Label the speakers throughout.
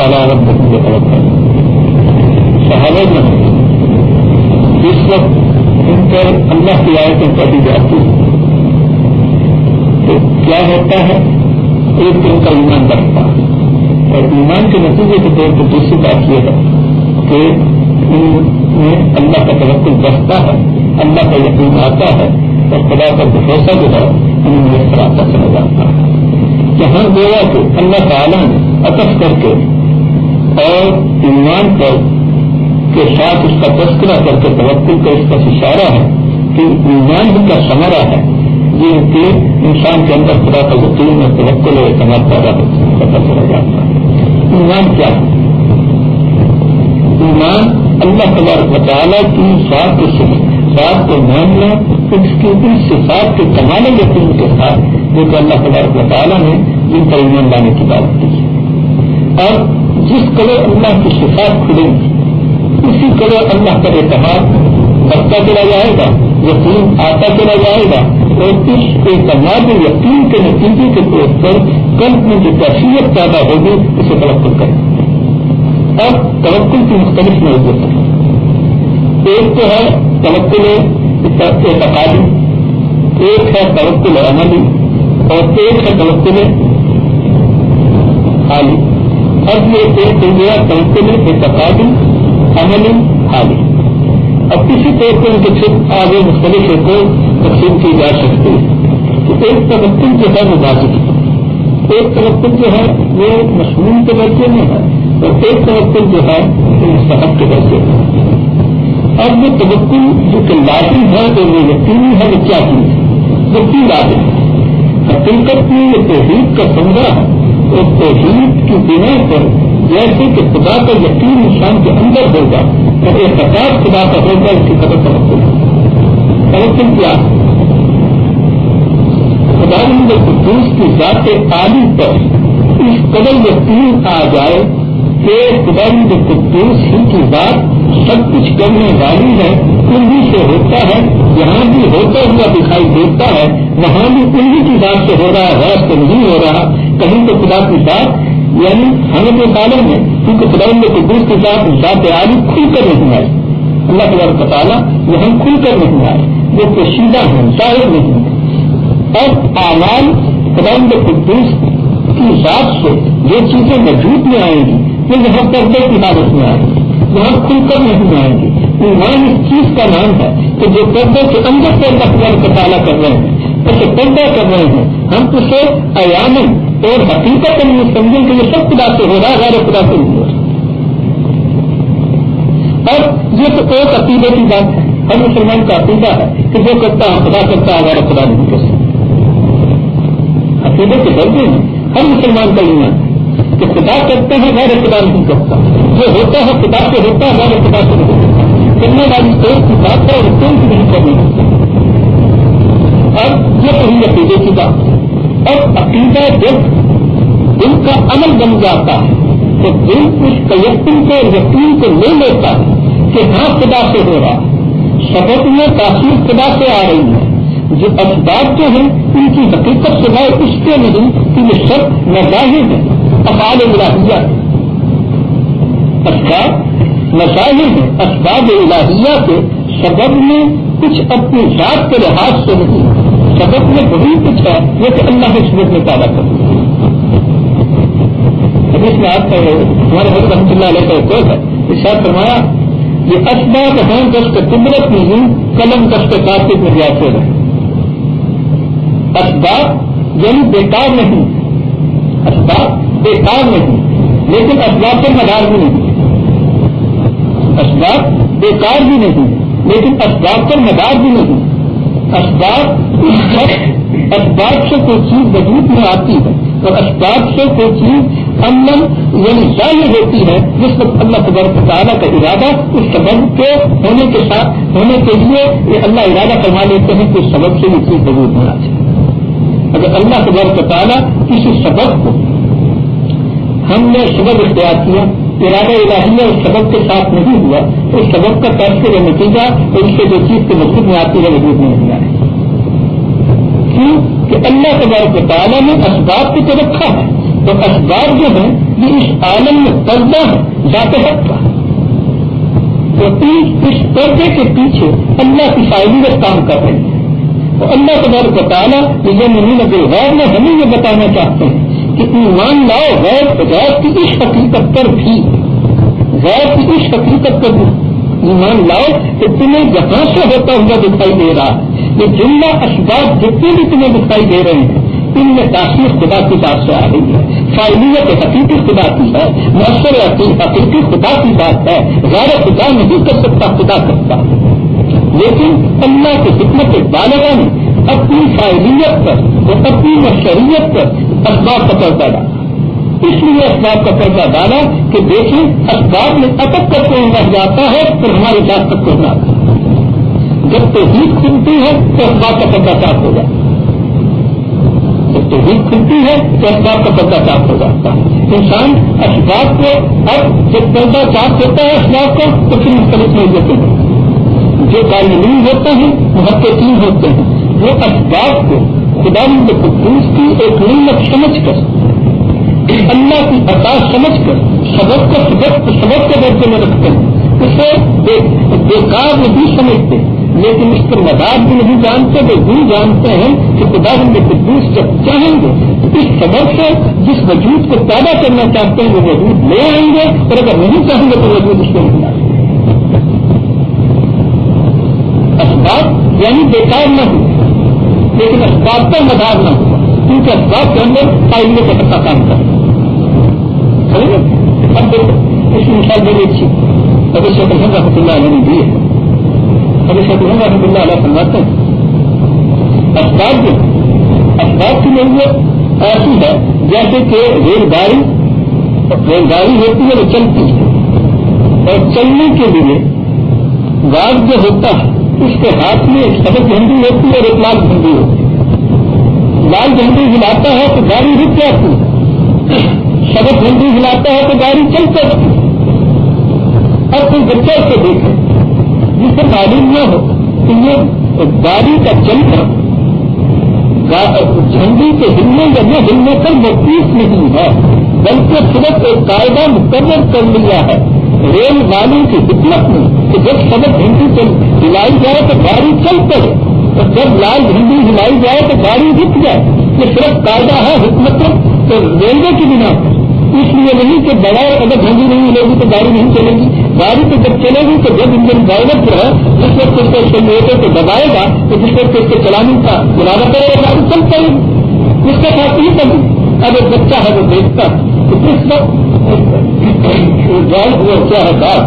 Speaker 1: ایمان رب کے صحابہ میں جس وقت ان پر اللہ کی آیتیں پڑھی جاتی تو کیا ہوتا ہے؟ ایک دن کا ایمان بڑھتا ہے۔ اور ایمان کے نتیجے کے طور پر دوسری بات یہ ہے کہ ان میں اللہ کا توقع بڑھتا ہے، اللہ کا یقین آتا ہے اور خدا کا بھروسہ جو ہے ان میں خراب سمجھ آتا ہے۔ جہاں گویا کہ اللہ تعالیٰ نے اطف کر کے اور ایمان پر کے ساتھ اس کا تذکرہ کر کے توقع کا اس کا اشارہ ہے کہ ایمان کا سمرا ہے، یہ کہ انسان کے اندر خدا کا یقین اور توقع اور اعتماد پیدا پتا چلا جاتا ہے۔ ایمان کیا ہے؟ ایمان اللہ تبارک تعالیٰ کی ساتھ کے ساتھ کو ماننا اس کی ان صفات کے کمال یقین کے ساتھ، جو کہ اللہ تبارک تعالیٰ نے جن پر ایمان لانے کی بات کی۔ اور جس قدر اللہ کی شفاعت کھلے گی اسی قدر اللہ کا اعتماد بڑھتا چلا جائے گا، یقین آتا چلا جائے گا اور اس اعتماد یقین کے نتیجے کے طور پر قلب میں جو کیفیت پیدا ہوگی، اسے توقع کریں۔ اور توقع کی مختلف موجود ہے ایک تو ہے توقل اعتقادی ایک ہے توقل عملی، اور ایک ہے توقل خالی اب یہ ایک ہو گیا تنقل اعتقادی عملی حالی۔ اب کسی طور پر ان کے چھپ آگے مختلف کو تقسیم کی جا سکتی ہے۔ تو ایک تبکل جو ہے وہ واضح ایک تبکل جو ہے وہ مصنوع کے درجے میں ہے اور ایک تبکل جو ہے وہ مستحب کے درجے میں ہے۔ اب وہ تبکل جو کہ لازم ہے تو وہ یقینی ہے، وہ کیا چیز ہے؟ وہ کی لازم ہے؟ حقیقت میں یہ توحید کا سمجھا ہے۔ اور توحید کی بنا پر جیسے کہ خدا کا یقین انسان کے اندر ہوگا اور ایک پچاس خدا کا ہوگا، اس کی قدر توقع توقع کیا؟ خدا قدوس کی ذات عالی پر اس قدر یقین آ جائے کہ خدا قدوس ہی کی بات سب کچھ کرنے والی ہے انہیں سے ہوتا ہے، جہاں بھی ہوتا ہوا دکھائی دیتا ہے، وہاں بھی انہیں کی بات سے ہو رہا ہے غیر سے نہیں ہو رہا۔ کہیں تو خدا کی بات یعنی ہمیں جو تعلق ہے، کیونکہ خدا میں قدوس کے ساتھ ذات عالی کھل کر نہیں آئے اللہ تبارک کا تعالیٰ وہ ہم کھل کر نہیں آئے وہ پوشیدہ ہیں، ظاہر نہیں ہے اور آواز خدا قدوس کی ذات سے جو چیزیں وجود میں آئیں گی، وہ یہاں پردے کی عادت میں آئیں گی۔ وہاں کھل کر نہیں آئیں گی ایمان اس چیز کا نام ہے کہ جو پردے کے اندر سے اللہ کا تعالیٰ کر رہے ہیں اسے پیدا کر رہے ہیں، ہم اسے ایام اور حقیقت نہیں سمجھیں کہ یہ سب خدا سے ہو رہا ہے، غیر خدا سے نہیں ہو رہا۔ اور یہ تو ایک عقیدے کی بات ہے۔ ہر مسلمان کا عقیدہ ہے کہ جو کرتا ہے خدا کرتا ہے غیر خدا نہیں کر سکتا۔ عقیدے کے درجے میں ہر مسلمان کا ایمان کہ خدا کرتے ہیں، غیر خدا نہیں کرتا جو ہوتا ہے خدا سے ہوتا ہے، غیر خدا سے نہیں کرتا کرنے والی کوئی کی بات ہے اور کوئی بھی نہیں کرنی اور یہ کہیں عقیدے کی بات اور عقیدہ جب دل کا عمل بن جاتا ہے، تو دل اس تیقن کو یقین کو لے لیتا ہے کہ ہاں خدا سے ہو رہا ہے۔ سبق میں تاثیر خدا سے آ رہی ہے۔ جو اسباب جو ہیں، ان کی حقیقت سے اس کے نہیں کہ یہ سب مظاہر ہیں۔ افعال الہیہ۔ اسباب مظاہر ہیں اسباب الہیہ کے سبب میں کچھ اپنی ذات کے لحاظ سے نہیں سبق میں وہی کچھ ہے یہ کہ اللہ کے سبق میں پیدا کر حدیث میں آپ ہمارے حضرت رحمۃ اللہ علیہ کا کوئی ہے ارشاد فرمایا، یہ اسباب ہیں دست قدرت نہیں قلم دست کاشت میں جاتے رہے اسباب یعنی بیکار نہیں، اسباب بیکار نہیں، لیکن اسباب پر مدار بھی نہیں۔ اسباب بیکار بھی نہیں، لیکن اسباب پر مدار بھی نہیں۔ اسباب اسباب سے کوئی چیز وجود میں آتی ہے اور اسباب سے کوئی چیز امن یعنی ظاہر ہوتی ہے، جس وقت اللہ تبارک تعالیٰ کا ارادہ اس سبب کے ہونے کے ساتھ، ہونے کے لیے یہ اللہ ارادہ کروا لیتے ہیں کہ اس سبب سے یہ چیز وجود میں آتی ہے۔ اگر اللہ تبارک تعالیٰ کسی سبب کو ہم نے سبب اختیار کیا، ارادہ الہیہ اس سبب کے ساتھ نہیں ہوا، اس سبب کا طرف سے جو نتیجہ اور اس سے جو چیز کے مسجد میں آتی ہے وجود میں نہیں آئے کیوں؟ کہ اللہ تبارک تعالیٰ نے اسباب کو تو رکھا ہے۔ تو اسباب جو ہیں، یہ اس عالم میں پردہ ہے ذات حق کا۔ تو اس پردے کے پیچھے اللہ کی فائدت کام کر رہے ہیں۔ تو اللہ تبارک تعالیٰ، یہ نہیں لگے غیر میں ہمیں یہ بتانا چاہتے ہیں کہ ایمان لاؤ غیر غیر کی اس حقیقت پر بھی غیر کی اس حقیقت پر بھی ایمان لاؤ کہ تمہیں جہاں سے ہوتا ہوا دکھائی دے رہا ہے یہ جملہ اسباب جتنے بھی تمہیں دکھائی دے رہے ہیں، ان میں تاثیر خدا کی بات سے آ رہی ہے۔ فائلیت حقیقی خدا کی ہے مؤثر حقیقی خدا کی بات ہے۔ غیر خدا نہیں کر سکتا، خدا کرتا لیکن اللہ کے حکمت بالغا نے اپنی فائلیت پر اور اپنی پر اسباب کا پردہ ڈالا۔ اس لیے اسباب کا پردہ ڈالا کہ دیکھیں، اسباب میں اٹک کر کے رہ جاتا ہے تو ہماری بات تک کرنا جب توحید کھلتی ہے تو اسباب کا پردہ صاف ہو جاتا جب توحید کھلتی ہے تو اسباب کا پردہ صاف ہو جاتا ہے۔ انسان اسباب کو اب جب پردہ صاف ہوتا ہے اسباب کو تو پھر مختلف نہیں دیتے ہیں جو تعلیم ہوتے ہیں، محققین ہوتے ہیں، وہ اسباب کو خدا قدوس کی ایک نعمت سمجھ کر، اللہ کی عطا سمجھ کر، سبق کا سبق سبق کے درجے میں رکھتے ہیں۔ اسے بیکار نہیں سمجھتے، لیکن اس پر مداد بھی نہیں جانتے، وہ بھی جانتے ہیں کہ خدا قدوس جب چاہیں گے، اس سبق سے جس وجود کو پیدا کرنا چاہتے ہیں، وہ وجود لے آئیں گے، اور اگر نہیں چاہیں گے، تو وجود اس کو نہیں آئیں گے اسباب یعنی بیکار نہ ہو لیکن اسباب کا مدار نہ ہوا کیونکہ اسباب کے اندر فائدے کا پتا کام کر اس مثال بڑی اچھی ابھی شیخ الحمد رحمۃ اللہ علیہ نے دی ہے۔ ابھی شیخ الحمد رحمۃ اللہ علیہ سمجھاتے ہیں، اسباب جو اسباب کی ضرورت ایسی ہے جیسے کہ ریل گاڑی ریل گاڑی ہوتی ہے وہ چلتی۔ ہے اور چلنے کے لیے گاڑ جو ہوتا ہے اس کے ہاتھ میں ایک سبق جھنڈی ہوتی ہے اور ایک لال جھنڈی ہوتی ہے۔ لال جھنڈی ہلاتا ہے تو گاڑی رک جاتی ہے۔ سبق جھنڈی ہلاتا ہے تو گاڑی چل سکتی اب کوئی بچہ سے دیکھے۔ جس سے معلوم نہ ہو۔ کہ یہ گاڑی کا چلنا جھنڈی کے ہلنے یا نہ ہلنے پر مقیف نہیں ہے، بلکہ صرف ایک قاعدہ مقرر کر لیا ہے۔ ریل گاڑی کی حکمت میں کہ جب سبق جھنڈی سے ہلائی جائے تو گاڑی چل پڑے اور جب لال جھنڈی ہلائی جائے تو گاڑی رک جائے۔ یہ صرف قاعدہ ہے، حکمت تو ریلوے کی بنا اس لیے نہیں کہ بغیر اگر جھنڈی نہیں ملے گی تو گاڑی نہیں چلے گی۔ گاڑی تو جب چلے گی تو جب انجن ڈرائیور جو ہے، جس وقت اس کو ایکسلریٹر کو دبائے گا، تو جس وقت اس کے چلانے کا ارادہ کرے گا، گاڑی چل پڑے گی۔ اس کے ساتھ ہی کریں بچہ ہے وہ دیکھتا وقت کیا ہے باغ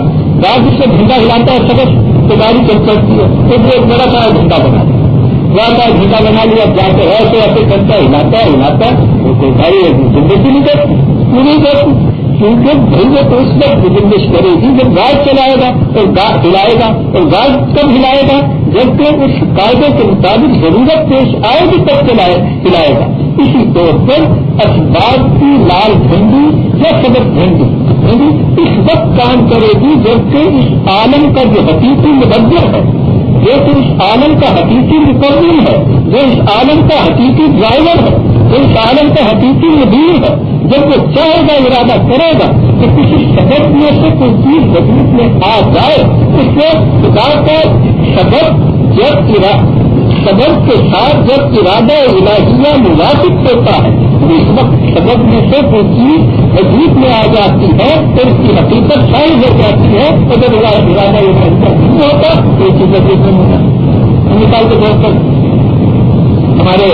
Speaker 1: باغ جس سے جھنڈا ہلاتا ہے سبق تو گاڑی چل سکتی ہے تو وہ ایک بڑا سا جھنڈا بنا جاتا ہے جھنڈا بنا لیا جا کے ایسے ایسے کرتا ہے ہلاتا ہے ہلاتا ہے وہ کوئی گاڑی زندگی نہیں کرتی پوری کرتی کیونکہ بھائی وہ تو اس وقت گزمش کرے گی جب گاڑ چلائے گا اور گاڑ ہلائے گا اور گاڑ کب ہلائے گا جبکہ اس قاعدے کے مطابق ضرورت پیش آئے گی تب چلائے ہلائے گا۔ اسی طور پر اسباب کی لال جھنڈی یا سبق جھنڈی اس وقت کام کرے گی جبکہ اس عالم کا جو حقیقی مدبر ہے، جو کہ اس عالم کا حقیقی مقرر ہے، جو اس عالم کا حقیقی ڈرائیور ہے، جو اس عالم کا حقیقی مدیر ہے جب وہ چاہے گا، ارادہ کرے گا کہ کسی سبق میں سے کوئی چیز وجود میں آ جائے، اس کو خدا کا سبق جب سبب کے ساتھ جب ارادہ الہیہ موافق ہوتا ہے اس وقت سبب میں سے کوئی چیز وجود میں آ جاتی ہے تو اس کی حقیقت شائع ہو جاتی ہے۔ اگر ارادہ الہیہ نہیں ہوتا، تو یہ چیز وجود میں ہوگا مثال کے طور پر ہمارے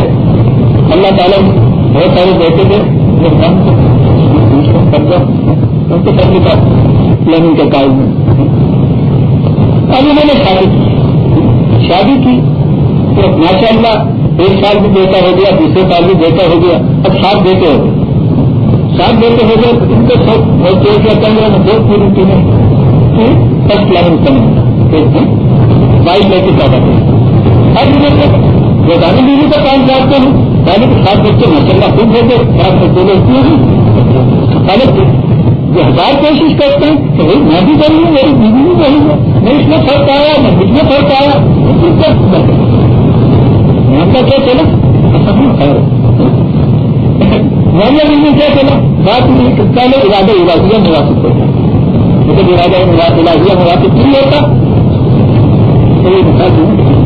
Speaker 1: اللہ تعالیٰ بہت سارے بیٹے تھے، جو ہم ان کو کرنے کا پلاننگ کے کام میں۔ اب انہوں نے شادی کی۔ شادی کی۔ تو ماشاء اللہ ایک سال بھی بیٹا ہو گیا، دوسرے سال بھی بیٹا ہو گیا، اب سات بیٹے ہو گئے۔ سات بیٹے ہو گئے ان کو سب بہت دیر کیا کریں گے بہت پوری ٹیم فرسٹ پلاننگ کریں وائٹ لے کے پیدا کریں اب انہوں وہ دانی بیوی کا کام کرتے ہیں۔ پہلے تو سات بچے ماشاء اللہ خود ہو گئے سات بچے لوگ کیوں پہلے جو ہزار کوشش کرتے ہیں کہ بھائی میں بھی کروں گا، میری بیوی بھی کروں گا۔ میں اس میں فرق آیا، میں مجھ میں فرق آیا۔ کا کیا چلا؟ معاملہ میں کیا چلا؟ بات پہلے ارادہ ارادیہ مناسب ہوتا جب ارادہ ارادیہ مناسب نہیں ہوتا، تو یہ مطلب بتا دوں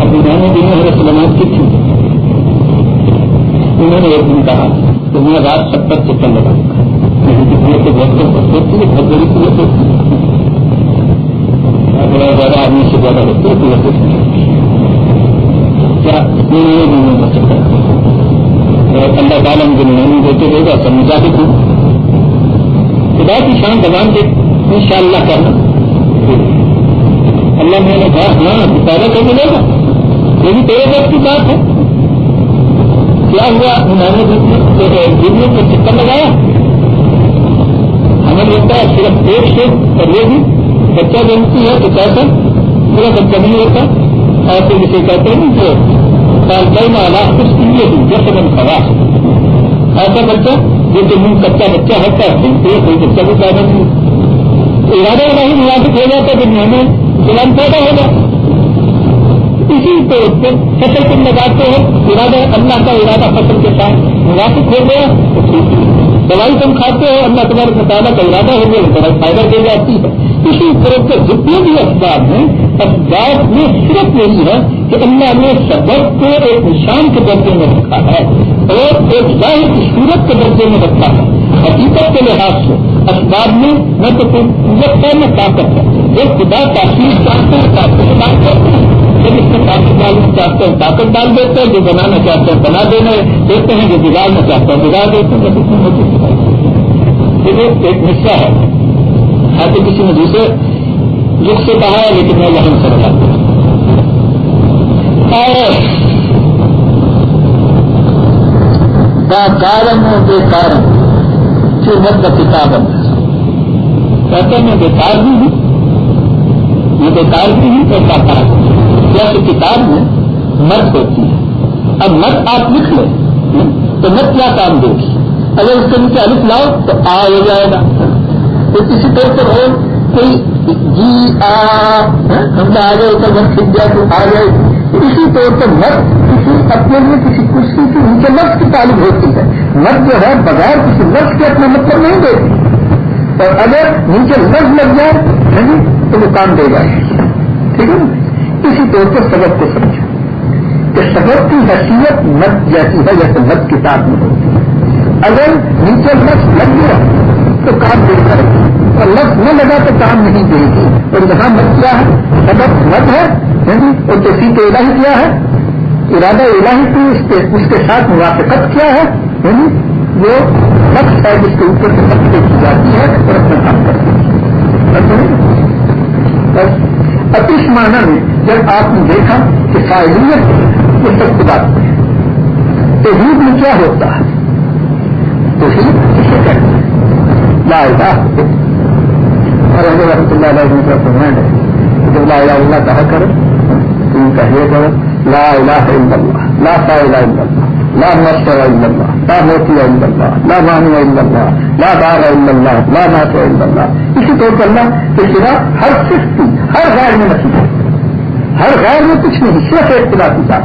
Speaker 1: اب ہمارے سلامات کی تھی۔ جی انہوں نے ایک دن کہا کہ میں رات سب تک چکر لگا سے بہت ہوتی ہے بہت بڑی قوت ہوتی ہے بڑا زیادہ آدمی سے زیادہ ہوتی ہے قوت ہوتی ہے کیا؟ انہوں نے چکر اللہ تعالیٰ مجھے نہیں دیتے دے گا، سب مجھے ہوں خدا کی شان دبان دے ان شاء اللہ کرنا۔ اللہ میں نے کہا ہاں پیدا کر ملے گا۔ یہ بھی تیرے وقت کی بات ہے۔ کیا ہوا؟ انہوں نے دنیا کو چکر لگایا۔ ہمیں لگتا ہے صرف ایک سے اور یہ بھی بچہ بنتی ہے تو کیسا پورا بچہ نہیں ہوتا۔ اور پھر اسے کہتے ہیں کہ کئی میں کچھ کے لیے بھی جیسے من خواہ ایسا بچہ جو کہ من کچا بچہ ہوتا ہے کوئی بچہ بھی پیدا نہیں۔ ارادہ نہیں مناسب ہو جاتا ہے دنیا میں جلان پیدا ہوگا اسی طور پر فصل تم لگاتے ہو، ارادہ اللہ کا ارادہ فصل کے ساتھ مناسب ہو گیا، تو ٹھیک ہے۔ دوائی تم کھاتے ہو، اللہ تمہارے مطالعہ کا ارادہ ہو گیا دوائی فائدہ دے جاتی ہے اسی طرح سے جتنے بھی اسباب ہیں، اسباب میں صرف یہی ہے کہ اللہ نے سبب کو ایک نشان کے درجے میں رکھا ہے اور ایک ظاہر کی صورت کے درجے میں رکھا ہے۔ حقیقت کے لحاظ سے اسباب میں میں تو کوئی میں طاقت ہے۔ ایک خدا تاثیر چاہتے ہیں، طاقت بات کرتے ہیں۔ جب اس میں طاقت ڈالنا چاہتے ہیں طاقت ڈال دیتے ہیں، جو بنانا چاہتے ہیں بنا دینے دیتے ہیں، جو بگاڑنا چاہتے ہیں بگاڑ دیتے ہیں یہ ایک حصہ ہے۔ ایسے کسی نے دوسرے جس سے کہا ہے، لیکن میں یہاں سے بتاتا ہوں اور کارن بے کارن۔ جو مت کتاب کہتے ہیں بیکار بھی ہوں یہ بیکار بھی ہوں اور کاکار جیسے کتاب میں مت ہوتی ہے۔ اب مت آپ لکھ لیں۔ تو مت کیا کام دے گی؟ اگر اس کے نیچے الف لاؤ تو آ ہو جائے گا۔ تو کسی طور پر ہو، کوئی جی آ، ہم آ گئے تو مت کھل جائے تو آ جائے اسی طور پر مت اپنے لیے کسی کرسی کے نیچے لفظ کی تعلق ہوتی ہے۔ مت جو ہے، بغیر کسی لفظ کے اپنا مطلب نہیں دیتی۔ اور اگر نیچے لفظ لگ جائے تو وہ کام دے جائے۔ ٹھیک ہے؟ اسی طور پر سبق کو سمجھو۔ کہ سبق کی حیثیت مت جیسی ہے جیسے مت کتاب میں ہوتی ہے۔ اگر نیچے لفظ لگ گیا، تو کام دے جائے۔ اور لفظ نہ لگا تو کام نہیں دے گی۔ اور یہاں مت کیا ہے؟ سبق مت ہے اور تو سی کے الہی کیا ہے؟ ارادہ الہی کی اس کے ساتھ موافقت کیا ہے؟ یعنی وہ نقص ہے جس کے اوپر سے نقص کی جاتی ہے اور اپنا کام کرتی ہے۔ اب اس معنی میں جب آپ نے دیکھا کہ فائدیت وہ سب کی بات ہے، تو میں کیا ہوتا ہے؟ تو ہی کسے کہتے ہیں لا الہ اور اگر رحمۃ اللہ علیہ کا فرمان ہے جب لا الہ اللہ کہا کرو، تو ان کا یہ کرو۔ لا الہ الا اللہ لا فائلہ الا اللہ لا مصر الا اللہ لا موتی الا اللہ لا مانع الا اللہ لا دار الا اللہ لا ناصر الا اللہ اسی طور پر اللہ کے سوا ہر سستی ہر غیر میں نصیب ہے۔ ہر غیر میں کچھ نہیں، صرف ایک خدا کی بات۔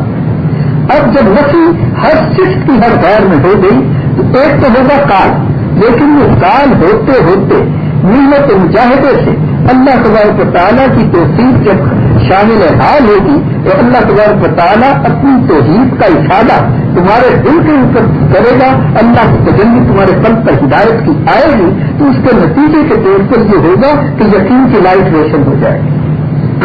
Speaker 1: اب جب نفی ہر صفت کی ہر غیر میں ہو گئی، تو ایک تو ہوگا کال۔ لیکن وہ کال ہوتے ہوتے محنت مجاہدے سے اللہ تبارک تعالیٰ کی توفیق جب شامل حال ہوگی تو اللہ تبارک تعالیٰ اپنی توحید کا افادہ تمہارے دل کے اوپر کرے گا۔ اللہ کی تجلی تمہارے پل پر ہدایت کی آئے گی۔ تو اس کے نتیجے کے طور پر یہ ہوگا کہ یقین کی لائٹ روشن ہو جائے گی۔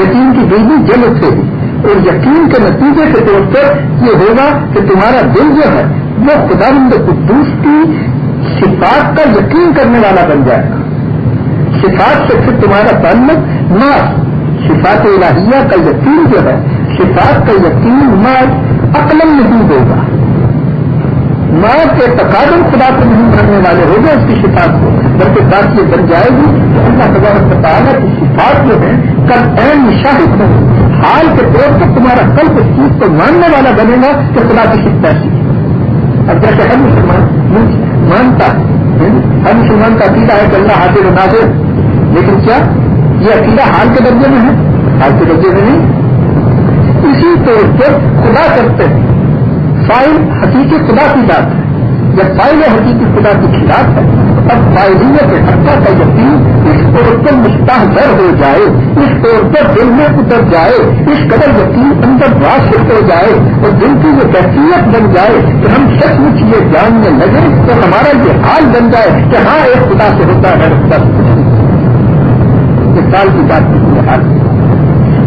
Speaker 1: یقین کی بجلی جل اٹھے گی۔ اور یقین کے نتیجے کے طور پر یہ ہوگا کہ تمہارا دل جو ہے، وہ خدا مند قدوس کی صفات کا یقین کرنے والا بن جائے گا۔ صفات سے پھر تمہارا تعلق نہ صفات الہیہ کا یقین جو ہے، صفات کا یقین ماں عقل نہیں ہوگا۔ ماں کے تقادم خدا کو نہیں بننے والے ہو گئے اس کی صفات کو۔ بلکہ بات یہ بن جائے گی کہ اللہ تبارک تعالیٰ کی صفات جو ہے کل اہم شاہد ہو حال کے طور پر تمہارا کل اس چیز کو ماننے والا بنے گا کہ خدا کی شکتا سی اب جیسے ہر مسلمان مانتا ہے۔ ہر مسلمان کا عقیدہ ہے کہ اللہ حاضر و ناظر۔ لیکن کیا؟ یہ عقیدہ حال کے درجے میں ہے؟ حال کے درجے میں نہیں۔ اسی طور پر خدا کرتے ہیں۔ فائل حقیقی خدا کی بات ہے۔ جب فائل حقیقی خدا کی خلاف ہے اب فائلیت حقہ کا یقین اس طور پر مستحر ہو جائے، اس طور پر دل میں اتر جائے، اس قدر یقین اندر واسط ہو جائے اور دل کی یہ کیفیت بن جائے کہ ہم سچ مچ یہ جاننے لگے تو ہمارا یہ حال بن جائے کہ ہاں ایک خدا سے ہوتا ہے۔ سال کی بات کی حال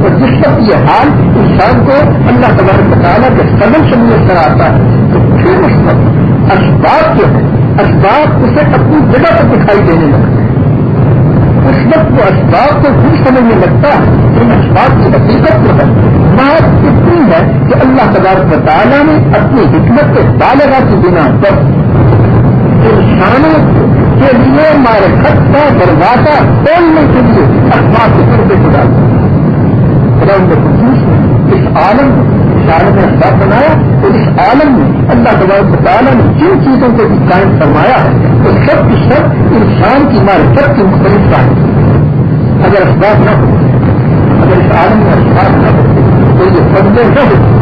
Speaker 1: اور جس وقت یہ حال انسان کو اللہ تبارک تعالیٰ کے قدم سے میسر آتا ہے، تو پھر اس وقت اسباب جو ہے اسباب اسے اپنی جگہ پر دکھائی دینے لگتا ہے اس وقت وہ اسباب کو بھی سمجھنے لگتا ہے، ان اسباب کی حقیقت جو ہے۔ بات اتنی ہے کہ اللہ تبارک تعالیٰ نے اپنی حکمت کے بالغا کی بنا پر انسانوں کے لیے ہمارے خط کا دروازہ کھولنے کے لیے اسباب کے طور پہ خدا خدا ان کو اس عالم اس عالم میں اسباب بنایا تو اس عالم میں اللہ تبارک تعالیٰ نے جن چیزوں کو بھی قائم فرمایا ہے تو سب کی سب انسان کی مارکت کی مختلف قائم اگر اسباب نہ ہو، اگر اس عالم میں اسباب نہ ہو، تو یہ فضلے نہ ہو۔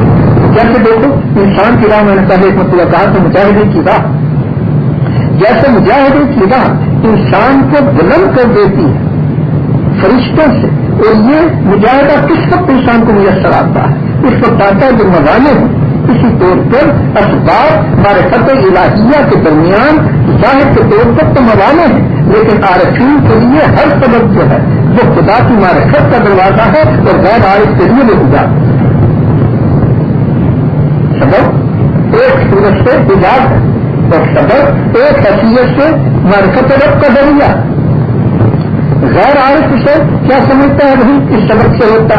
Speaker 1: جیسے دیکھو، انسان کی راہ میں نے پہلے ایک مطلب کہا تو مجاہدے کی راہ۔ جیسے مجاہدے کی راہ انسان کو بلند کر دیتی ہے، فرشتوں سے۔ اور یہ مجاہدہ کس وقت انسان کو میسر آتا ہے؟ اس وقت آتا ہے جو موانے ہیں اسی طور پر اسباب ہمارے فتح الہیہ کے درمیان ظاہر کے طور پر تو موانے ہیں، لیکن آرکین کے لیے ہر سبب جو ہے، وہ خدا کی مارکت کا دروازہ ہے اور غیر عارف کے لیے وہ گزار سبب، ایک سورج سے گزار ہے۔ اور سبب ایک حیثیت سے مارکت رب کا ذریعہ۔ غیر عارف سے کیا سمجھتا ہے؟ بھائی اس سبق سے ہوتا۔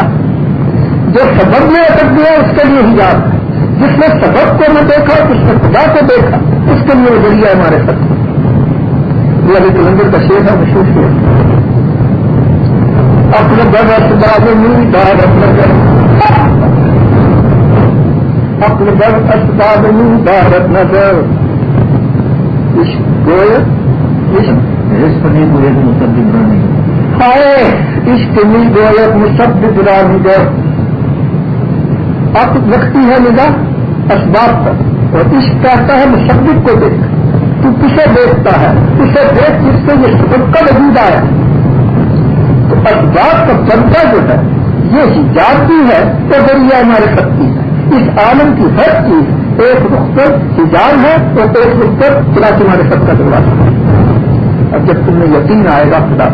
Speaker 1: جو سبب میں اٹک گیا، اس کے لیے حجاب ہے جس نے سبب کو نہ دیکھا، اس نے خدا کو دیکھا۔ اس کے لیے ذریعہ ہمارے ساتھ یہ ابھی کلندر کا شیر ہے، مشہور شیر اپنے گھر اسباب نہیں دار اپنے گھر اپنے گھر اسباب نہیں دار اپنا گھر اس گوئے اس اس پر نہیں ہائے اس کے نہیں گوئے مصدق نہیں اب رکھتی ہے نگاہ اسباب پر اور اس کہتا ہے مصدق کو دیکھ تو کسے دیکھتا ہے اسے دیکھ جس سے یہ سبب کا وجود آیا تو اسباب کا چرچا جو ہے یہ حجابی ہے تو ذریعہ ہمارے سکتی ہے اس عالم کی ہر چیز ایک رخ پر حجاب ہے اور ایک رخ پر خدا تمہارے سب کا دروازہ ہے۔ اب جب تم یقین آئے گا خدا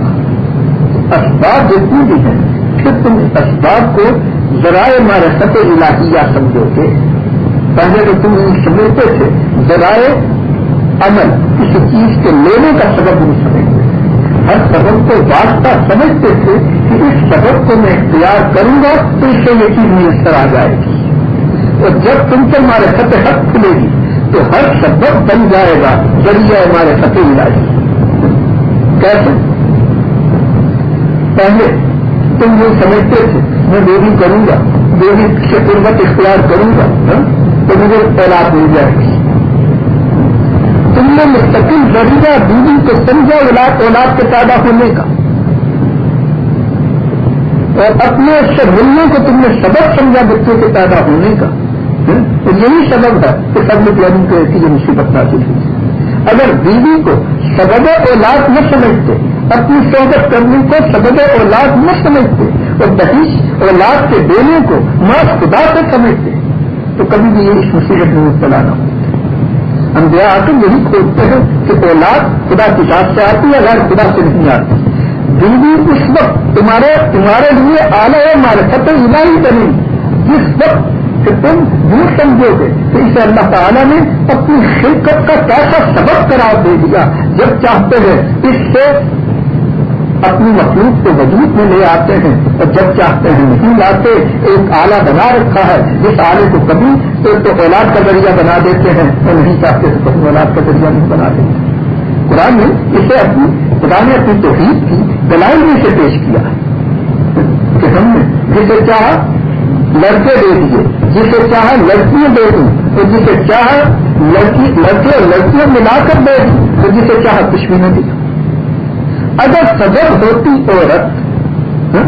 Speaker 1: اسباب جتنی بھی ہیں، پھر تم اسباب کو ذرائع معرفت الہیہ سمجھو گے۔ پہلے تو تم ان سمجھتے تھے، ذرائع عمل، اس چیز کے لینے کا سبب نہیں سمجھتے ہر سبب کو واسطہ سمجھتے تھے کہ اس سبب کو میں اختیار کروں گا تو اس سے یہ چیز میسر آ جائے گی۔ جب تم سے ہمارے فتح حق کھلے گی، تو ہر سبب بن جائے گا، ذریعہ ہمارے فتح الہی۔ کیسے؟ پہلے تم یہ سمجھتے تھے، میں دیوی کروں گا، دیوی سے قربت اختیار کروں گا ہاں؟ تو مجھے اولاد مل جائے گی۔ تم نے مستقل ذریعہ بیوی کو سمجھا، اولاد اولاد کے پیدا ہونے کا۔ اور اپنے سے ملنے کو تم نے سبق سمجھا، بچوں کے پیدا ہونے کا۔ تو یہی سبب ہے کہ سب پلاننگ کو ایسی یہ مصیبت حاصل ہوئی۔ اگر بیوی کو سبب اولاد نہ سمجھتے، اپنی صحبت کرنے کو سبب اولاد نہ سمجھتے، اور دہیش اولاد کے دینے کو ماں خدا سے سمجھتے، تو کبھی بھی یہ اس مصیبت میں مبتلا نہ ہوتے ہم آ کر یہی کھوجتے ہیں کہ اولاد خدا کی ذات سے آتی ہے، غیر خدا سے نہیں آتی۔ بیوی اس وقت تمہارے تمہارے لیے آلہ ہے ہمارے الہی بنی، جس وقت کہ تم یہ سمجھو گے۔ کہ اسے اللہ تعالیٰ نے اپنی شرکت کا کیسا سبق قرار دے دیا۔ جب چاہتے ہیں اس سے اپنی مخلوق کو وجود میں لے آتے ہیں، اور جب چاہتے ہیں نہیں لاتے ایک آلہ بنا رکھا ہے۔ جس آلے کو کبھی تو اولاد کا ذریعہ بنا دیتے ہیں، اور نہیں چاہتے تو کبھی اولاد کا ذریعہ نہیں بنا دیتے۔ قرآن نے اسے اپنی خدا نے اپنی توحید کی دلائی میں سے پیش کیا کہ ہم نے جسے چاہا لڑکے دے دیے۔ جسے چاہا لڑکیاں دے دوں تو جسے چاہا لڑکی لڑکے اور لڑکیاں ملا کر دے دوں تو جسے چاہا کچھ بھی نہ دیا اگر سبب ہوتی عورت ہاں،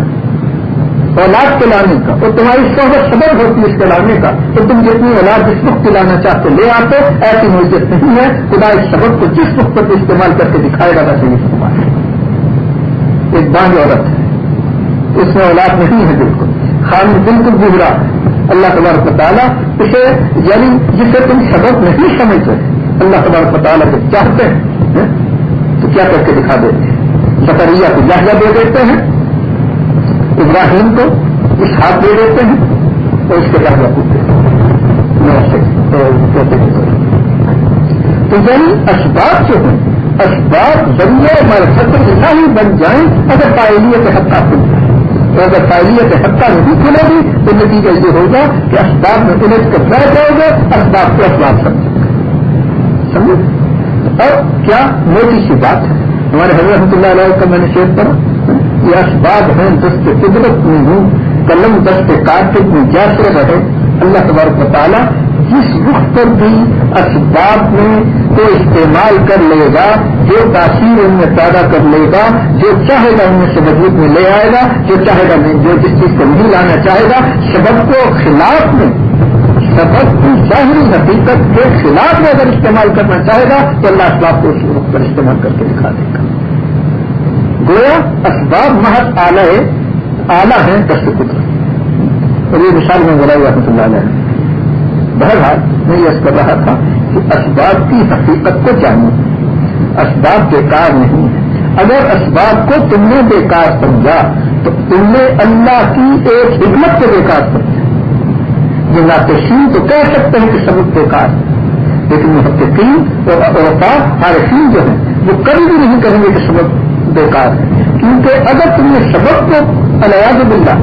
Speaker 1: اولاد کے لانے کا، اور تمہاری صحبت سبب ہوتی اس کے لانے کا، تو تم جتنی اولاد جس وقت لانا چاہتے لے آتے، ایسی موجود نہیں ہے۔ خدا اس سبب کو جس وقت پر استعمال کر کے دکھائے گا، ویسے استعمال ایک بانگ عورت ہے۔ اس میں اولاد نہیں ہے بالکل۔ خان بالکل گزرا اللہ تبارک تعالیٰ اسے یعنی جسے تم سبق نہیں سمجھتے، اللہ تبارک تعالیٰ کو چاہتے ہیں ہاں؟ تو کیا کر کے دکھا دیتے ہیں؟ زکریہ کو جہاں دے دیتے ہیں، ابراہیم کو اس ہاتھ دے دیتے ہیں، اور اس کے جہاں پوچھتے ہیں۔ تو یعنی اسباب جو ہیں، اسباب ذریعے ہمارے سطح اتنا ہی بن جائیں، اگر پائلیے کے حق کھل جائے اور اگر تعلیت حقہ نہیں کھلے گی، تو نتیجہ یہ ہوگا کہ اسباب میں الجھ کر اخبار جاؤ گے اسباب کو اسباب سمجھ سمجھے؟ اور کیا موٹی سی بات ہے؟ ہمارے حضرت رحمۃ اللہ علیہ کا میں نے شیئر کرا یہ اسباب ہیں، دست قدرت میں ہوں، قلم دست کارتک میں جیسے رہے۔ اللہ تبارک تعالیٰ جس رخ پر بھی اسباب میں کو استعمال کر لے گا، جو تاثیر ان میں پیدا کر لے گا، جو چاہے گا ان میں سے وجود میں لے آئے گا، جو چاہے گا جو جس چیز کو نہیں لانا چاہے گا، سبب کو خلاف میں، سبب کی ظاہری حقیقت کے خلاف میں اگر استعمال کرنا چاہے گا، تو اللہ اسباب کو اس رخ پر استعمال کر کے دکھا دے گا۔ گویا اسباب محض آلہ آلہ ہے دست قدرت۔ اور یہ مثال میں بولا رحمۃ اللہ علیہ۔ بہرحال میں یہ کر رہا تھا کہ اسباب کی حقیقت کو جانو۔ اسباب بیکار نہیں ہے اگر اسباب کو تم نے بیکار سمجھا، تو تم نے اللہ کی ایک حکمت کو بیکار سمجھا۔ جو ناقصین تو کہہ سکتے ہیں کہ سبق بیکار ہے۔ لیکن محققین اور اوقات عارفین جو ہیں، وہ کبھی بھی نہیں کہیں گے کہ سبق بیکار ہے۔ کیونکہ اگر تم نے سبق کو الیاز بلّہ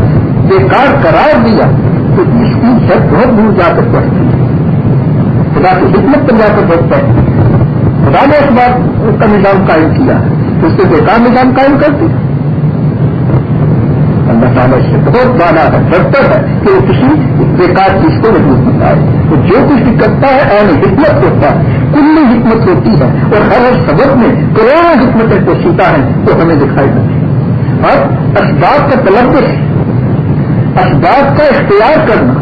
Speaker 1: بیکار قرار دیا تو اس کی بہت دور جا کر پڑتی ہے خدا کی حکمت پر جا کر بہتر ہے خدا نے اس بات کا نظام قائم کیا ہے۔ اس سے بیکار نظام قائم کرتی اللہ تعالیٰ سے بہت بالا ہے بہتر ہے کہ وہ کسی بیکار چیز کو نہیں بتائے تو جو کچھ بھی کرتا ہے اور حکمت ہوتا ہے۔ کل حکمت ہوتی ہے اور ہر ہر سبق میں کروڑوں حکمتیں کو سیتا ہے تو ہمیں دکھائی دیتی ہے اور اسباب کا تلبس اسباب کا اختیار کرنا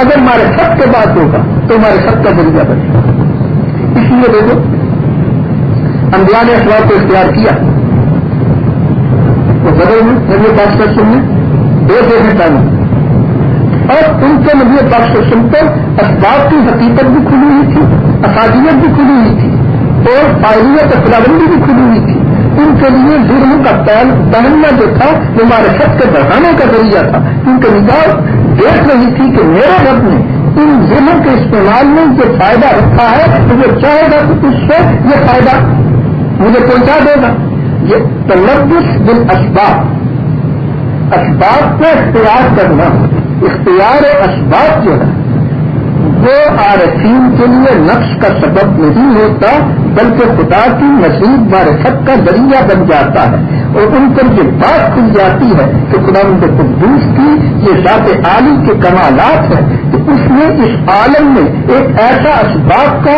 Speaker 1: اگر ہمارے سب کے بات ہوگا تو ہمارے سب کا ذریعہ بنے گا۔ اس لیے دیکھو، انبیاء نے اسباب کو اختیار کیا۔ تو بدل میں نبی پاس کر سننے دو دیکھنے چاہیے اور ان کے نبی پاس کر سن کر اسباب کی حقیقت بھی کھلی ہوئی تھی افادیت بھی کھلی ہوئی تھی، اور فائلیت خداوندی بھی کھلی ہوئی تھی۔ ان کے لیے ظلم کا پہل پہننا جو تھا وہ ہمارے سب کے بڑھانے کا ذریعہ تھا۔ کیونکہ نگاہ دیکھ رہی تھی کہ میرے رب نے ان ظلم کے استعمال میں جو فائدہ رکھا ہے تو وہ چاہے گا کہ اس سے یہ فائدہ مجھے پہنچا دے گا۔ یہ تلبس بل اسباب اسباب کو اختیار کرنا۔ اختیار اسباب جو ہے وہ عارفین کے لیے نقش کا سبب نہیں ہوتا، بلکہ خدا کی مزید معرفت کا ذریعہ بن جاتا ہے اور ان پر یہ بات کھل جاتی ہے کہ خدا ان کے قدوس کی یہ ذات عالی کے کمالات ہیں کہ اس نے اس عالم میں ایک ایسا اسباب کا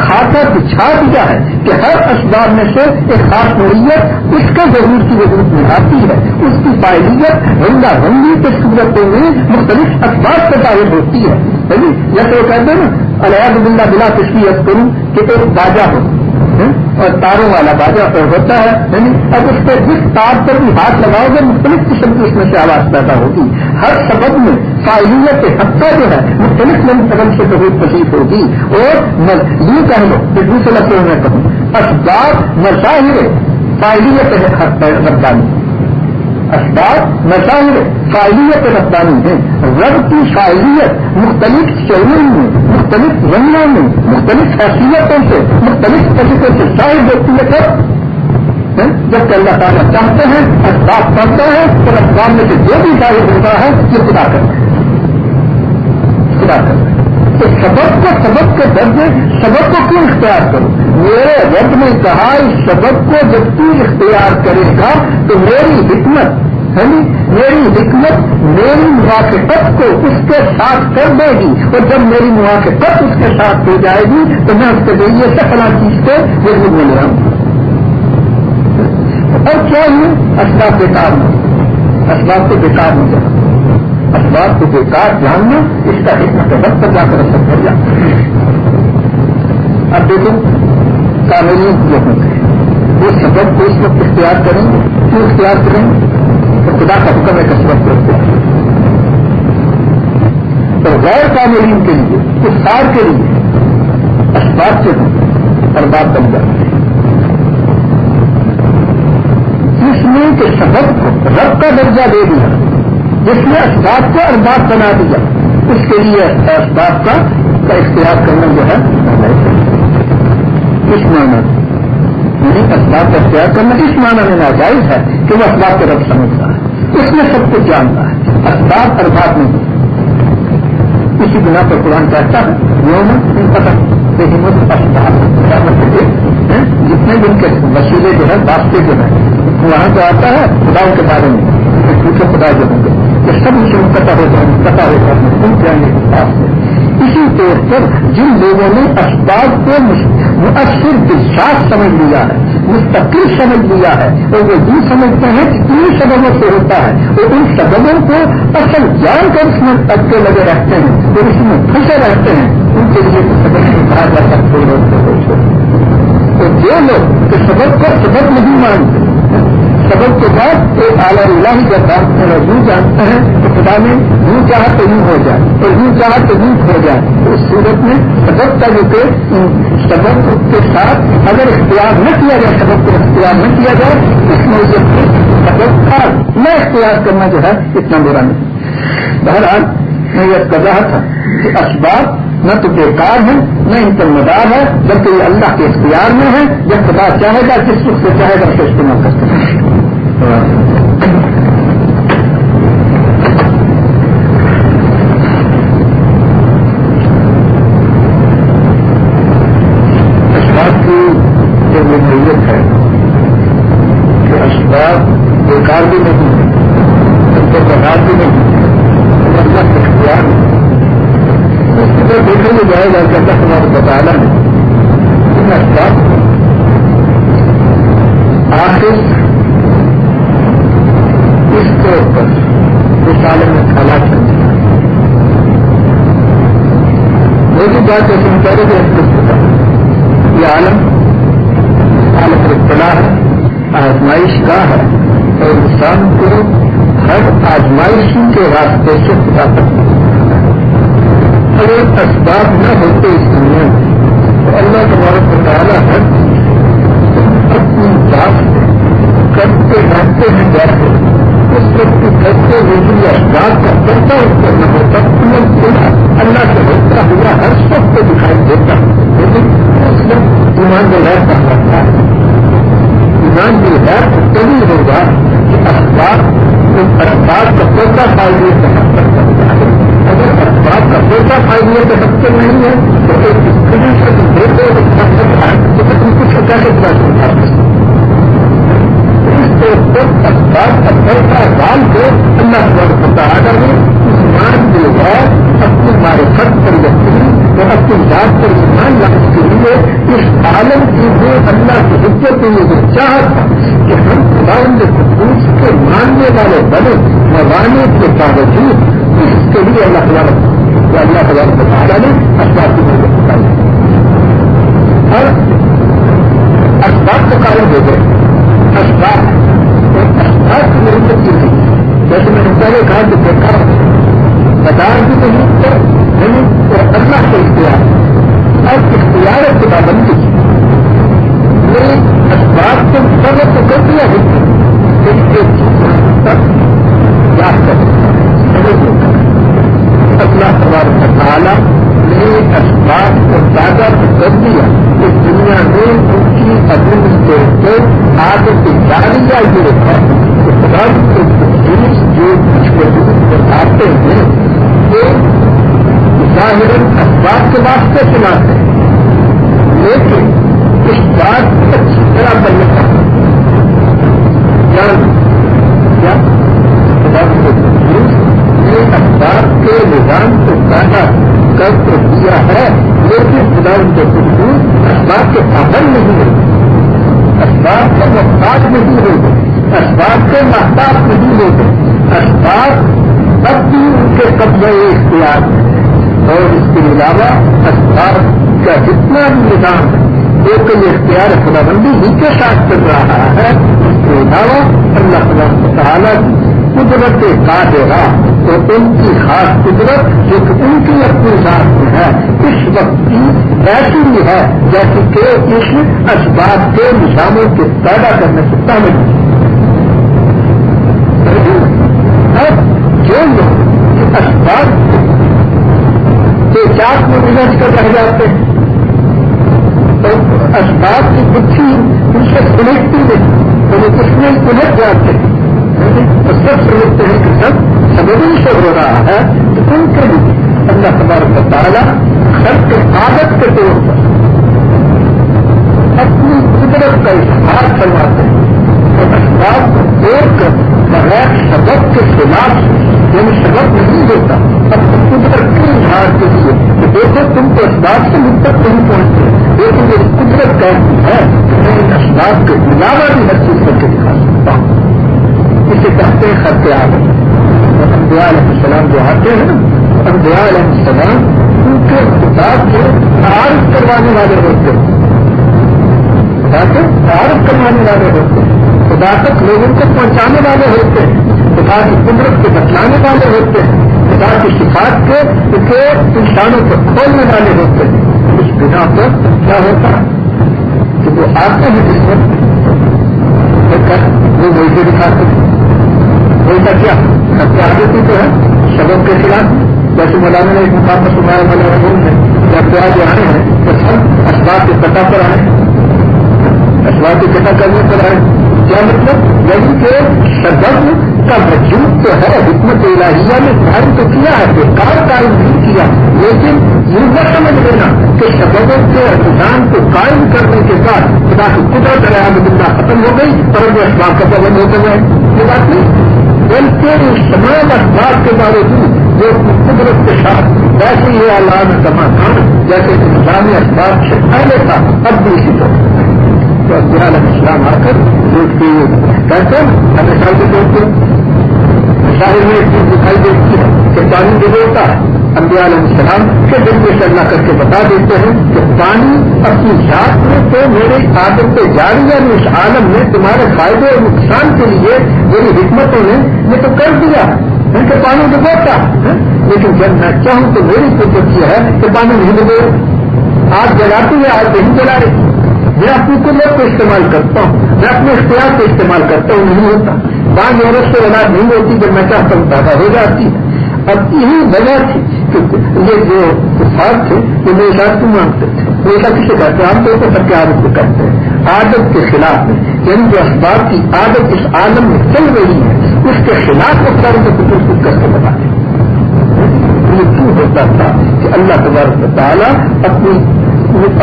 Speaker 1: خاصا بچھا دیا ہے کہ ہر اسباب میں سے ایک خاص نوعیت اس کے ضرور کی ضرورت میں آتی ہے۔ اس کی فائلیت رنگا رنگی کے صورتوں میں مختلف اسباب سے ظاہر ہوتی ہے۔ یعنی جیسے وہ کہتے ہیں نا الحمد اللہ بلا تشریح کروں کہ ایک باجا ہو۔ اور تاروں والا باجا ہوتا ہے یعنی اب اس پہ جس تار پر بھی ہاتھ لگاؤ گے، مختلف قسم کی اس میں سے آواز پیدا ہوگی۔ ہر سبب میں فائلیت حقہ جو ہے، مختلف سبب سے بہت تشریف ہوگی۔ اور یہ کہہ لو کہ دوسرے لفظوں میں کہوں، اسباب مظاہر فائلیت ربانی اسباب مشاہر فائلیت رفتانی ہے رب کی فائلیت مختلف شہروں میں، مختلف رنگوں میں، مختلف حیثیتوں سے، مختلف طریقے سے شاہد ہوتی ہے۔ سب جبکہ اللہ تعالیٰ چاہتے ہیں اسباب پڑھتے ہیں، تو اسباب میں سے جو بھی ظاہر ہوتا ہے، یہ خدا کرتے ہیں خدا کرتے ہیں تو سبق کو سبق کے درجے سبق کو کیوں اختیار کرو؟ میرے رب نے کہا، اس سبق کو جب تو اختیار کرے گا تو میری حکمت یعنی میری حکمت میری موافقت کو اس کے ساتھ کر دے گی۔ اور جب میری موافقت اس کے ساتھ ہو جائے گی تو میں اس کے ذریعے سے فلاں چیز کو ضرور مل رہا ہوں اور کیا ہوں؟ اسباب بیکار میں اسباب کو بیکار ہو جائے اسباب کو بیکار جاننا اس کا حکمت وقت پر جا کر اثر کر جاتا ہے اب دیکھو کامیابی کی ہے۔ وہ سبب کو اس وقت اختیار کریں گے کیوں اختیار کریں؟ گے تو خدا کا حکم ہے کسبت کو اختیار تو غیر کامیابی کے لیے اس کے لیے اسباب سے برباد بن جاتے ہیں۔ جس نے کہ سبب کو رب کا درجہ دے دیا۔ جس نے اسباب کو ارباب بنا دیا۔ اس کے لیے اسباب کا اختیار کرنا جو ہے، اس معنی یعنی اسباب کا اختیار کرنا اس معنی میں ناجائز ہے کہ وہ اسباب کے رب سمجھتا ہے۔ اس میں سب کچھ جانتا ہے۔ اسباب ارباب نہیں اسی بنا پر قرآن کہتا ہے وہ جتنے بھی ان کے وسیلے جو ہے واسطے جو ہے وہاں تو آتا ہے، خداؤں کے بارے میں۔ پوچھو خدا جو ہوں گے کہ سب ان سے منقطع ہو جائیں منقطع ہو جائیں سن جائیں گے پاس میں اسی طور پر جن لوگوں نے اسباب کو مؤثر دلچاسپ سمجھ لیا ہے، مستقل سمجھ لیا ہے، اور وہ یہ سمجھتے ہیں کہ ان سببوں سے ہوتا ہے، اور ان سببوں کو اصل جان کر اس میں پکے لگے رہتے ہیں، اور اس میں پھنسے رہتے ہیں۔ ان کے لیے سبق کہا جا سکتے تو جو لوگ سبق کو سبق نہیں مانتے سبب کے بعد ایک اعلیٰ اللہ جب یوں جانتے ہیں تو خدا میں یوں چاہ تو یوں ہو جائے اور یوں چاہ تو یوں ہو جائے۔ تو اس صورت میں سبب کا جو کہ سبب کے ساتھ اگر اختیار نہ کیا جائے، سبب کو اختیار نہ کیا جائے، اس میں سبب کا نہ اختیار کرنا جو ہے، اتنا برا نہیں۔ بہرحال میں یہ کر رہا تھا کہ اسباب نہ تو بیکار ہے نہ ان پر مدار ہے، بلکہ یہ اللہ کے اختیار میں ہے جب خدا چاہے گا، جس سے چاہے گا اسے استعمال کر سکتے ہیں اسباب کی جو نوعیت ہے کہ اسباب بیکار بھی نہیں ہے ان کو بغیر بھی نہیں ہے اللہ اختیار اس کی طرح دیکھنے میں جائے میں کھلا چل میری بات ایسے پہلے بھی ایکسپریس ہوتا ہے یہ عالم عالم اطلاع ہے، آزمائش کا ہے۔ اور انسان کو ہر آزمائشی کے راستے سے خدا تک۔ اگر اسباب نہ ہوتے اس دنیا میں، تو اللہ تمہارا مطالعہ ہے اپنی بات کرتے رہتے ہیں جیسے اس وقت کرتے ہوئے اسباب کا کرتا کرنا ہوتا اللہ سے ہوتا ہوا ہر سب کو دکھائی دیتا لیکن اس وقت ایمان میں غیر کر سکتا ہے۔ ایمان کی غیر تبھی ہوگا کہ اسباب اسباب کا پیسہ فائدے سے حد تک سکتا ہے اگر اسباب کا پیسہ فائدے سے حد تک نہیں ہے، تو ایک اسکرین سے تم دیکھو تو تم کچھ کیسے پڑھ سکتا اسباب اثر کا ڈال کے اللہ پر مطالعہ میں ایمان کے بعد اپنی معرفت پر یقین اور اپنی ذات پر ایمان لانے کے لیے اس عالم کی جو اللہ کی حجت یہ چاہتا کہ ہم خداوند قدوس کے ماننے والے بنے، موانے کے باوجود اس کے لیے اللہ تعالیٰ اللہ تبارک تعالیٰ نے اسباب کی ضرورت بتائی اور اسباب کو قائم ہو گئے۔ اسباب اسباب کی ضرورت کی جیسے میں نے پہلے کہا کہ دیکھا، بازار بھی نہیں اور اللہ کے اختیار اور اختیار کی پابندی میرے اسباب کو سب تو کر دیا یاد کر اللہ سوال کا ظاہر اسباب کے واسطے چلاتے ہیں، لیکن اس بات کو اچھی طرح کرنے کا اخبار کے نظام کو پیدا کر کے دیا ہے، لیکن خدا ان کے خصوص اخبار کے پابند نہیں ہوتے اخبار کے محتاج نہیں ہوتے اخبار کے محتاط نہیں ہوتے اخبار اب بھی ان کے قبضے اختیار ہے۔ اور اس کے علاوہ اسباب کا جتنا بھی نظام ہے وہ کئی اختیار خدا بندی ہی کے ساتھ چل رہا ہے، اس کے علاوہ اللہ تعالیٰ کی قدرت کا دے گا تو ان کی خاص قدرت جو کہ ان کی اپنی ذات میں ہے۔ اس وقت کی ایسی بھی ہے جیسے کہ اس اسباب کے نظاموں کے پیدا کرنے سے پہلے۔ جو لوگ اسباب کے میں بلند کر رہ جاتے ہیں۔ تو اسباب کی بچی ان سے سمجھتی نہیں تو وہ کس میں پلٹ جاتے ہیں۔ یعنی تو سب سمجھتے ہیں کہ سب سمجھنے سے ہو رہا ہے تو ان کے اللہ تبارک تعالیٰ سب کے عادت کے طور پر اپنی قدرت کا اظہار کرواتے ہیں۔ اور اسباب کو توڑ کر بغیر سبق کے خلاف یعنی سبق نہیں ہوتا اب قدرت کے اظہار کے لیے؟ کہ دیکھو تم تو اسباب سے مجھ تک نہیں پہنچتے لیکن یہ قدرت کہتی ہے کہ میں ان اسباب کے علاوہ بھی ہر چیز کر کے دکھا سکتا ہوں اسے کہتے ہیں خط عالم۔ علیہ السلام جو آتے ہیں امبیا علیہ السلام ان کے کتاب کے تعارف کروانے والے ہوتے ہیں۔ خدا تعارف کروانے والے ہوتے ہیں۔ خدا تک لوگوں کو پہنچانے والے ہوتے ہیں خدا کی قدرت کو بچانے والے ہوتے ہیں خدا کی شفاعت کے انسانوں کو کھولنے والے ہوتے ہیں۔ اس بنا پر کیا ہوتا ہے؟ کہ وہ آتے ہیں جس وقت وہ ویسے دکھاتے ہیں۔ ویسا کیا؟ آگے تو ہے سبب کے خلاف۔ جیسے مولانا نے ایک مقام پر سنایا والا رسول ہے جب پیار جو آئے ہیں، تو سب اسباب کے پتہ پر آئے اسباب کے پتہ کرنے پر آئے کیا مطلب؟ یعنی کہ سبب کا وجود تو ہے، حکمت الہیہ نے قائم تو کیا ہے بیکار قائم نہیں کیا۔ لیکن یہ نہ سمجھ لینا کہ سببوں کے انتظام کو قائم کرنے کے بعد خدا کی قدرت اللہ ختم ہو گئی، اور وہ اسباب کا پابند ہوتے گئے یہ بات نہیں۔ بلکہ اس تمام اسباب کے باوجود جو قدرت کے ساتھ ویسے یہ علام جمع تھا جیسے کہ نظام اسباب سے پہلے تھا، اب بھی اسی طرح۔ تو علیہ السلام آ کر دیکھتے ہوئے کہتے ہیں ہمیشہ کے دیکھتے شاہر میں ایک چیز دکھائی دیتی ہے کہ پانی جو ہوتا ہے، انبیاء علیہ السلام کے ذریعے سے اللہ کر کے بتا دیتے ہیں کہ پانی اپنی ذات میں تو میرے عادت پہ جاری ہے یعنی اس عالم میں تمہارے فائدے اور نقصان کے لیے میری حکمتوں نے یہ تو کر دیا۔ ان کے پانی ڈبوتا لیکن جب میں چاہوں تو میری قدرت یہ ہے کہ پانی نہیں ڈبو آگ جلاتی ہے آج نہیں جلا رہی۔ میں اپنی قدرت کو استعمال کرتا ہوں، میں اپنے اختیار کو استعمال کرتا ہوں، نہیں ہوتا۔ بعض عورت سے اولاد نہیں ہوتی، جب میں چاہتا ہوں پیدا ہو جاتی ہے۔ اب یہی وجہ تھی کہ یہ جو کفار تھے وہ میرے ساتھ کیوں مانگتے تھے؟ وہ ایسا کسے کہتے ہیں؟ عام طور پر سب کے عادت کو کرتے ہیں۔ عادت کے خلاف میں یعنی جو اسباب کی عادت اس عالم میں چل رہی ہے، اس کے خلاف اختیاروں کو کچھ کچھ کر کے بتاتے یہ کیوں ہوتا تھا کہ اللہ تبارک تعالیٰ اپنی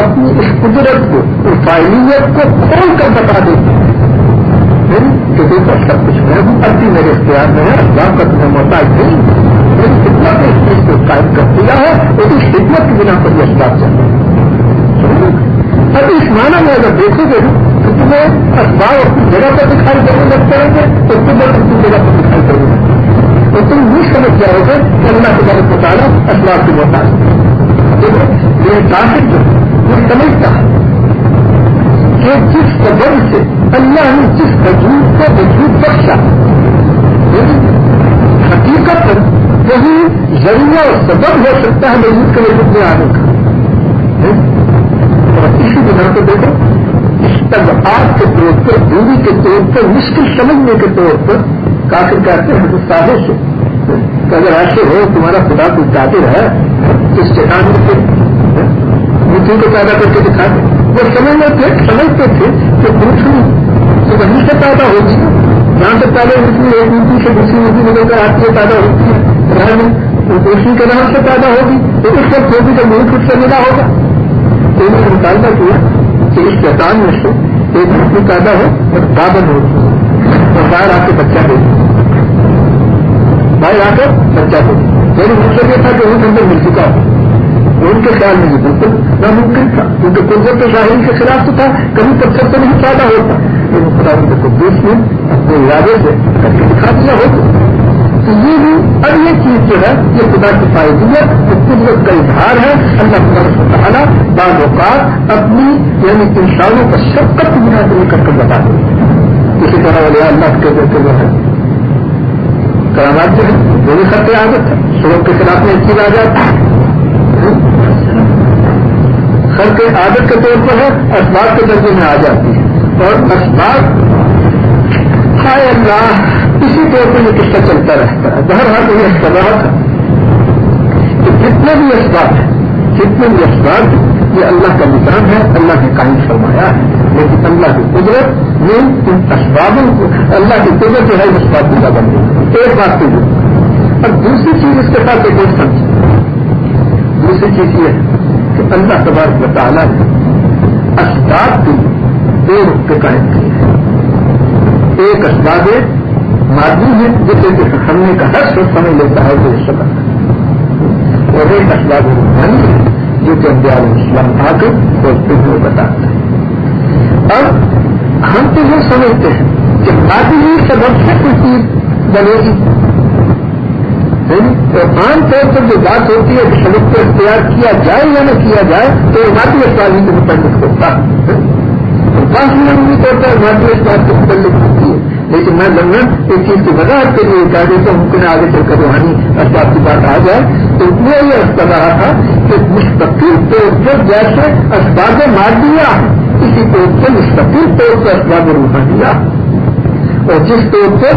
Speaker 1: اپنی اس قدرت کو، اس فائلیت کو کھول کر بتا دیتے ہیں۔ سب کچھ میں ہوں ابھی میرے اختیار میں ہے اسلام کا تمہیں محتاج نہیں میری خدمت نے اس چیز کو قائم کر دیا ہے، اور اس خدمت کی بنا پر یہ اسباب چل رہے ابھی اس معنی میں اگر دیکھو گے، تو تمہیں اخبار اپنی جگہ پر دکھائی دینے لگتے ہیں گے تو تمہیں اپنی جگہ پر دکھائی دینے لگتے تو تم یہ سمجھ جاؤ گے کہ اللہ تمہارے بتانا اخبار کی محتاج دیکھو، یہ کافی جو وہ سمجھتا ہے کہ جس سبب سے اللہ نے جس وجود کو وجود بخشا یعنی حقیقت وہی ذریعہ اور سبب ہو سکتا ہے وجود کے وجود میں آنے کا۔ یعنی اور اسی بنا کو دیکھو اس آپ کے طور پر، دوری کے طور پر، مشکل سمجھنے کے طور پر کافی کہتے ہیں تو سادے سے کہ اگر ایسے ہو تمہارا خدا کوئی قادر ہے، اس چٹان سے مٹھی کو پیدا کر کے دکھا دکھاتے؟ وہ سمجھتے تھے سمجھتے تھے کہ پوچھوں تو وہیں سے پیدا ہوگی جہاں سے پہلے اسی ایک اونچی سے دوسری اونچی نکل کر آپ سے پیدا ہوتی ہے روشنی کے نام سے پیدا ہوگی تو اس وقت ہوگی تو ملک خود سے ملا ہوگا۔ تو انہوں نے مطالبہ کیا کہ اس چٹان میں سے ایک مٹھی پیدا ہو اور بابن ہو۔ اور باہر آ کے بچہ دے باہر آ کر بچہ دے میری یعنی مقصد یہ تھا کہ ان کے اندر مل چکا ہو۔ ان کے خیال میں یہ بالکل ناممکن تھا۔ کیونکہ قدرت تو کے خلاف تو تھا، کبھی پتھر سے نہیں پیدا ہوتا۔ لیکن خدا ان کو دوست نے اپنے ارادے سے کر کے دکھا دیا ہوتا تو یہ بھی اب یہ چیز جو ہے، یہ خدا کی فائدیت وہ قدرت کا اظہار ہے۔ اللہ تبارک تعالیٰ بعض اوقات اپنی یعنی انسانوں کا شفقت بنا سے کر کر بتا دیں اسی طرح والے اللہ کے جو ہے؟ کرامات جو ہے وہ بھی خطے عادت ہے سڑک کے خلاف میں ایک چیز آ جاتی ہے۔ خط عادت کے طور پر ہے اسباب کے درجے میں آ جاتی ہے۔ اور اسباب ہائے اللہ، اسی طور پر یہ قصہ چلتا رہتا ہے؟ بہرحال یہ سبب ہے۔ کہ جتنے بھی اسباب ہیں جتنے بھی اسباب یہ اللہ کا نظام ہے، اللہ نے قائم فرمایا ہے۔ لیکن اللہ کی قدرت نے ان اسبابوں کو، اللہ کی قدرت جو ہے اسباب پورا بن گئی ایک بات تو یہ۔ اور دوسری چیز اس کے ساتھ ایک اور سمجھ۔ دوسری چیز یہ ہے کہ اللہ تبارک تعالیٰ نے اسباب کے دو رخ قائم کیے ہیں۔ ایک اسباب مادی ہے، جسے کہ ہم نے کہا سب سمجھ لیتا ہے وہ سبق اور ایک اسباب روحانی ہے جو کہ علیہ السلام آ کر اور تمہیں بتاتا ہے۔ اب ہم تو یہ سمجھتے ہیں کہ مادی سبب سے کوئی چیز بنے گی۔ اور عام طور پر جو بات ہوتی ہے کہ سبق کو اختیار کیا جائے یا نہ کیا جائے، تو مادی اسباب ہی کے متعلق ہوتا ہے۔ کافی طور پر مادی اسباب کے متعلق ہوتی ہے لیکن میں لندن ایک چیز کی وضاحت کے لیے کہہ دیتا ہوں ممکن آگے چل کر روحانی اسباب کی بات آ جائے، تو میں یہ ارد کر رہا تھا کہ مستقل طور پر جیسے اسباب مار دیا اسی طور پر مستقل طور پر اسباب روحانیہ۔ اور جس طور پر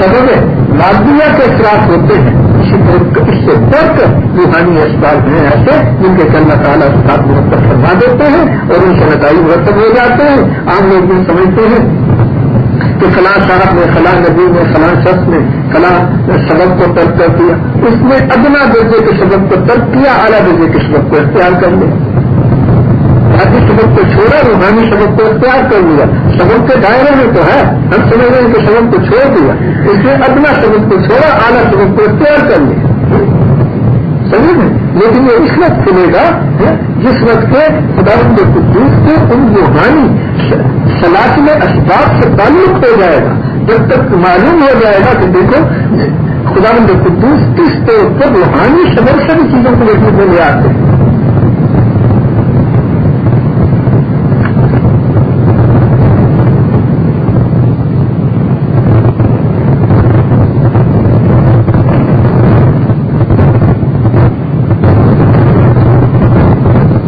Speaker 1: سبب مادیا کے اثرات ہوتے ہیں، اسی طور اس سے بڑھ کر روحانی اسباب ہیں ایسے جن کے اللہ تعالیٰ اسباب مرتب فرما دیتے ہیں اور ان سے نتائج مرتب ہو جاتے ہیں۔ عام لوگ بھی سمجھتے ہیں کہ فلاں صاحب نے، فلاں نبی نے، فلاں شخص نے، فلاں سبق کو ترک کر دیا۔ اس نے ادنا درجے کے سبق کو ترک کیا، اعلیٰ درجے کے سبق کو اختیار کر لیا۔ باقی سبق کو چھوڑا، روحانی سبق کو اختیار کر لیا۔ سبق کے دائرے میں تو ہے، ہم سمجھ رہے ہیں کہ سبق کو چھوڑ دیا۔ اس نے ادنا سبق کو چھوڑا، اعلیٰ سبق کو اختیار کر لیا۔ صحیح ہے۔ لیکن یہ اس وقت چلے گا جس وقت کے خدا کے قدوس کو ان روحانی سلاق میں اسباب سے تعلق ہو جائے گا۔ جب تک معلوم ہو جائے گا کہ دیکھو خدا قدوس کس طور پر روحانی سدر سے بھی چیزوں کو دیکھنے کو لے آتے ہیں۔